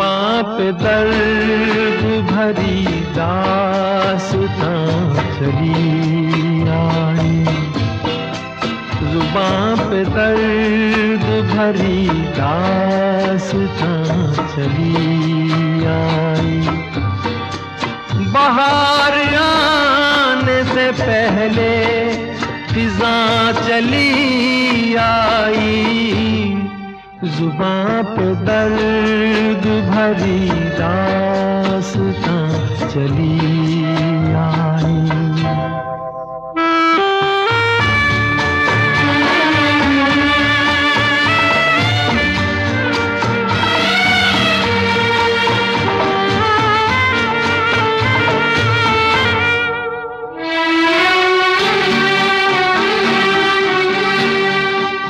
पे दर्द भरी दासता चली आई जुबां पे दर्द भरी दासता चली आई बाहर आने से पहले फिजा चली आई। जुबां पे दर्द भरी दास चली।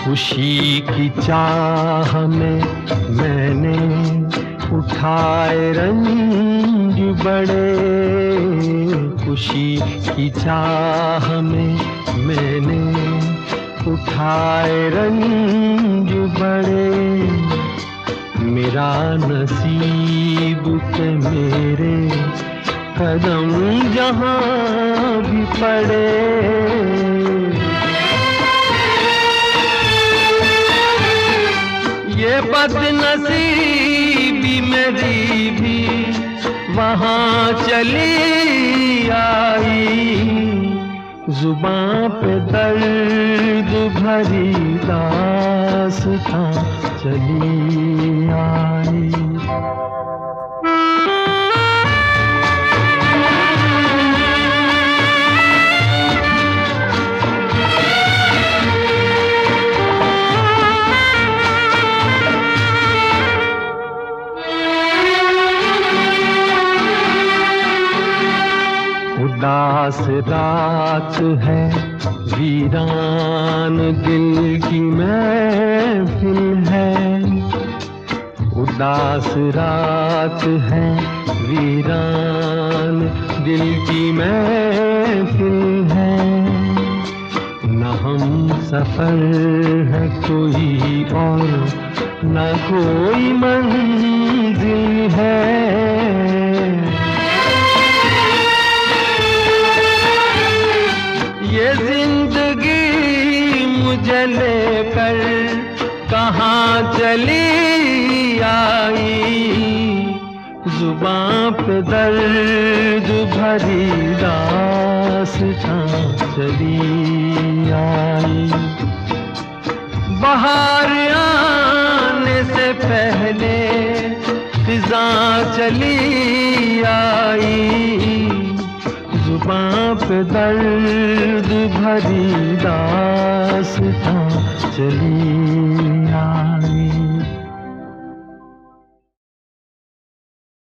खुशी की चाह में मैंने उठाए रंग बड़े। खुशी की चाह में मैंने उठाए रंग बड़े। मेरा नसीब के मेरे कदम जहाँ भी पड़े। ये में मेरी भी वहाँ चली आई। ज़ुबान पे दर्द भरी दास था चली उदास रात है, वीरान दिल की महफिल है। उदास रात है, वीरान दिल की महफिल है। न हम सफ़र है कोई और, न कोई मंजिल ज़िंदगी मुझे लेकर कहाँ चली आई? जुबां पे दर्द भरी दासता चली आई। बाहर आने से पहले फिजा चली आई। पाप दर्द भरी दास चली आ